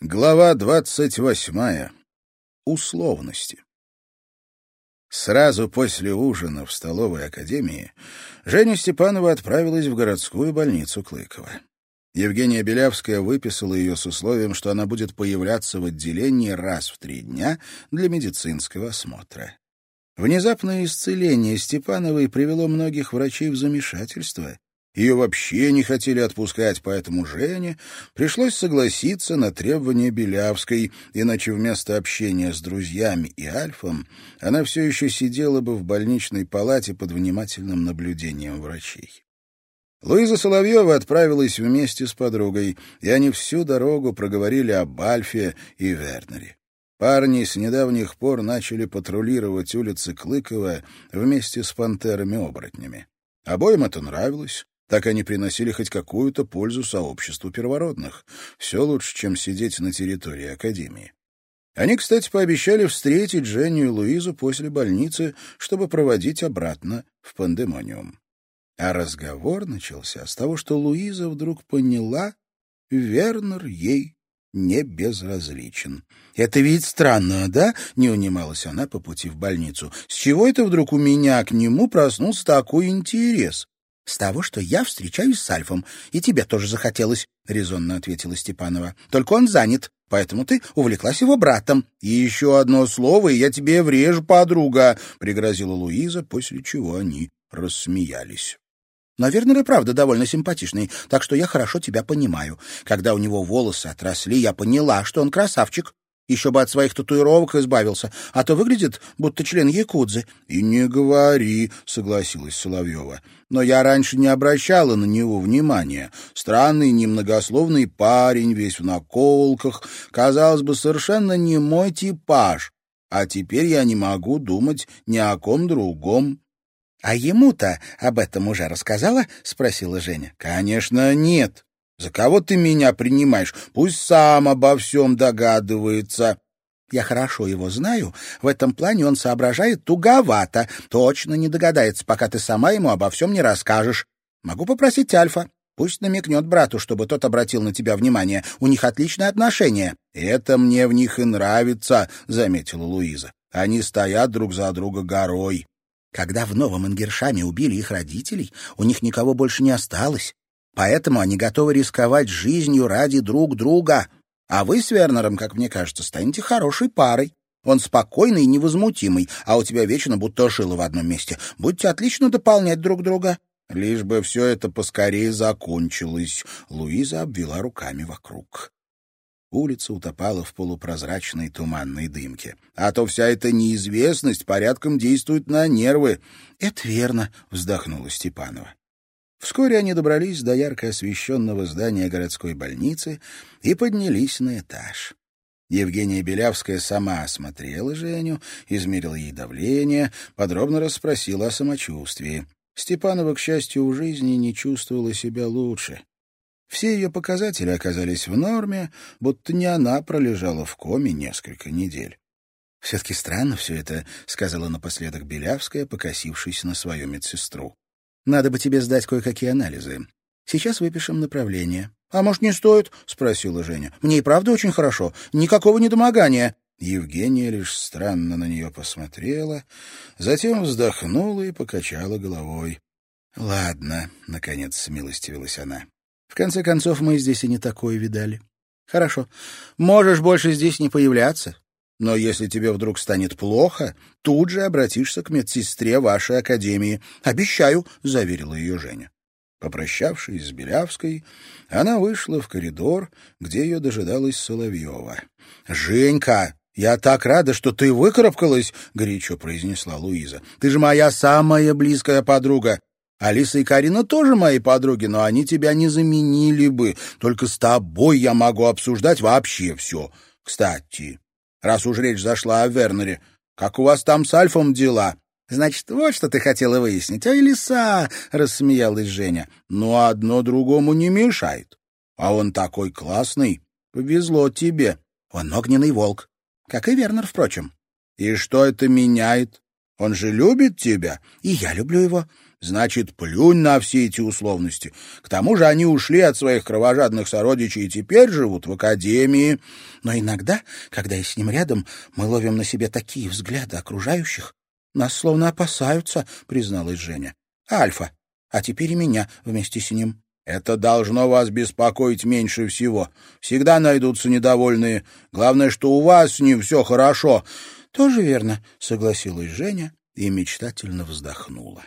Глава двадцать восьмая. Условности. Сразу после ужина в столовой академии Женя Степанова отправилась в городскую больницу Клыкова. Евгения Белявская выписала ее с условием, что она будет появляться в отделении раз в три дня для медицинского осмотра. Внезапное исцеление Степановой привело многих врачей в замешательство, ее вообще не хотели отпускать, поэтому Жене пришлось согласиться на требования Белявской, иначе вместо общения с друзьями и Альфом она все еще сидела бы в больничной палате под внимательным наблюдением врачей. Луиза Соловьева отправилась вместе с подругой, и они всю дорогу проговорили об Альфе и Вернере. Парни с недавних пор начали патрулировать улицы Клыкова вместе с пантерами-оборотнями. Обоим это нравилось, так они приносили хоть какую-то пользу сообществу первородных. Все лучше, чем сидеть на территории Академии. Они, кстати, пообещали встретить Женю и Луизу после больницы, чтобы проводить обратно в пандемониум. А разговор начался с того, что Луиза вдруг поняла, Вернер ей не безразличен. «Это ведь странно, да?» — не унималась она по пути в больницу. «С чего это вдруг у меня к нему проснулся такой интерес?» — С того, что я встречаюсь с Альфом, и тебе тоже захотелось, — резонно ответила Степанова. — Только он занят, поэтому ты увлеклась его братом. — И еще одно слово, и я тебе врежу, подруга, — пригрозила Луиза, после чего они рассмеялись. Наверное, и правда довольно симпатичный, так что я хорошо тебя понимаю. Когда у него волосы отросли, я поняла, что он красавчик. Еще бы от своих татуировок избавился, а то выглядит, будто член якудзы. — И не говори, — согласилась Соловьева. — Но я раньше не обращала на него внимания. Странный, немногословный парень, весь в наколках. Казалось бы, совершенно не мой типаж. А теперь я не могу думать ни о ком другом. — А ему-то об этом уже рассказала? — спросила Женя. — Конечно, нет. За кого ты меня принимаешь? Пусть сам обо всем догадывается. Я хорошо его знаю. В этом плане он соображает туговато. Точно не догадается, пока ты сама ему обо всем не расскажешь. Могу попросить Альфа. Пусть намекнет брату, чтобы тот обратил на тебя внимание. У них отличные отношения. Это мне в них и нравится, — заметила Луиза. Они стоят друг за друга горой. Когда в Новом Ингершаме убили их родителей, у них никого больше не осталось. Поэтому они готовы рисковать жизнью ради друг друга. А вы с Вернером, как мне кажется, станете хорошей парой. Он спокойный и невозмутимый, а у тебя вечно будто шило в одном месте. Будете отлично дополнять друг друга. Лишь бы все это поскорее закончилось. Луиза обвела руками вокруг. Улица утопала в полупрозрачной туманной дымке. А то вся эта неизвестность порядком действует на нервы. — Это верно, — вздохнула Степанова. Вскоре они добрались до ярко освещенного здания городской больницы и поднялись на этаж. Евгения Белявская сама осмотрела Женю, измерила ей давление, подробно расспросила о самочувствии. Степанова, к счастью, в жизни не чувствовала себя лучше. Все ее показатели оказались в норме, будто не она пролежала в коме несколько недель. «Все-таки странно все это», — сказала напоследок Белявская, покосившись на свою медсестру. Надо бы тебе сдать кое-какие анализы. Сейчас выпишем направление. — А может, не стоит? — спросила Женя. — Мне и правда очень хорошо. Никакого недомогания. Евгения лишь странно на нее посмотрела, затем вздохнула и покачала головой. — Ладно, — наконец смилостивилась она. — В конце концов, мы здесь и не такое видали. — Хорошо. Можешь больше здесь не появляться. Но если тебе вдруг станет плохо, тут же обратишься к медсестре вашей академии. Обещаю, — заверила ее Женя. Попрощавшись с Белявской, она вышла в коридор, где ее дожидалась Соловьева. — Женька, я так рада, что ты выкарабкалась, — горячо произнесла Луиза. — Ты же моя самая близкая подруга. Алиса и Карина тоже мои подруги, но они тебя не заменили бы. Только с тобой я могу обсуждать вообще все. Кстати, раз уж речь зашла о Вернере. Как у вас там с Альфом дела?» «Значит, вот что ты хотела выяснить. Ой, лиса!» — рассмеялась Женя. «Ну, одно другому не мешает. А он такой классный. Повезло тебе. Он огненный волк. Как и Вернер, впрочем». «И что это меняет?» Он же любит тебя. И я люблю его. Значит, плюнь на все эти условности. К тому же они ушли от своих кровожадных сородичей и теперь живут в академии. Но иногда, когда я с ним рядом, мы ловим на себе такие взгляды окружающих. Нас словно опасаются, призналась Женя. Альфа, а теперь и меня вместе с ним. Это должно вас беспокоить меньше всего. Всегда найдутся недовольные. Главное, что у вас с ним все хорошо. Тоже верно, согласилась Женя и мечтательно вздохнула.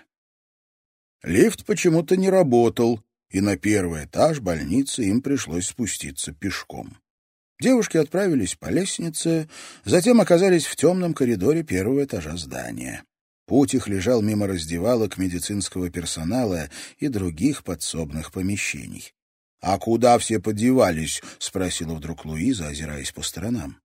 Лифт почему-то не работал, и на первый этаж больницы им пришлось спуститься пешком. Девушки отправились по лестнице, затем оказались в темном коридоре первого этажа здания. Путь их лежал мимо раздевалок медицинского персонала и других подсобных помещений. «А куда все подевались?» — спросила вдруг Луиза, озираясь по сторонам.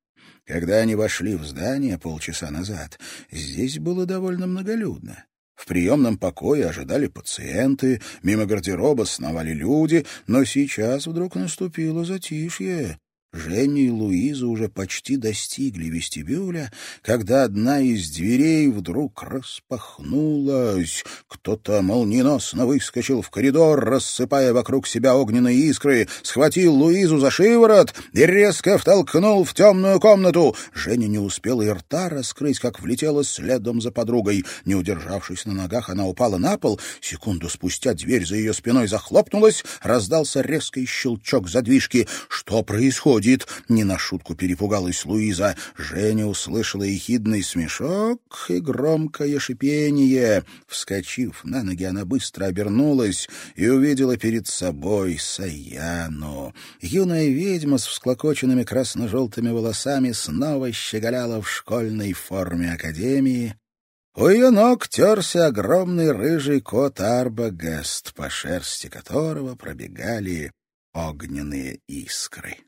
Когда они вошли в здание полчаса назад, здесь было довольно многолюдно. В приемном покое ожидали пациенты, мимо гардероба сновали люди, но сейчас вдруг наступило затишье. Женя и Луиза уже почти достигли вестибюля, когда одна из дверей вдруг распахнулась. Кто-то молниеносно выскочил в коридор, рассыпая вокруг себя огненные искры, схватил Луизу за шиворот и резко втолкнул в темную комнату. Женя не успела и рта раскрыть, как влетела следом за подругой. Не удержавшись на ногах, она упала на пол. Секунду спустя дверь за ее спиной захлопнулась, раздался резкий щелчок задвижки. «Что происходит?» Будет!» — не на шутку перепугалась Луиза. Женя услышала ехидный смешок и громкое шипение. Вскочив на ноги, она быстро обернулась и увидела перед собой Саяну. Юная ведьма с всклокоченными красно-желтыми волосами снова щеголяла в школьной форме академии, у ее ног терся огромный рыжий кот Арбагест, по шерсти которого пробегали огненные искры.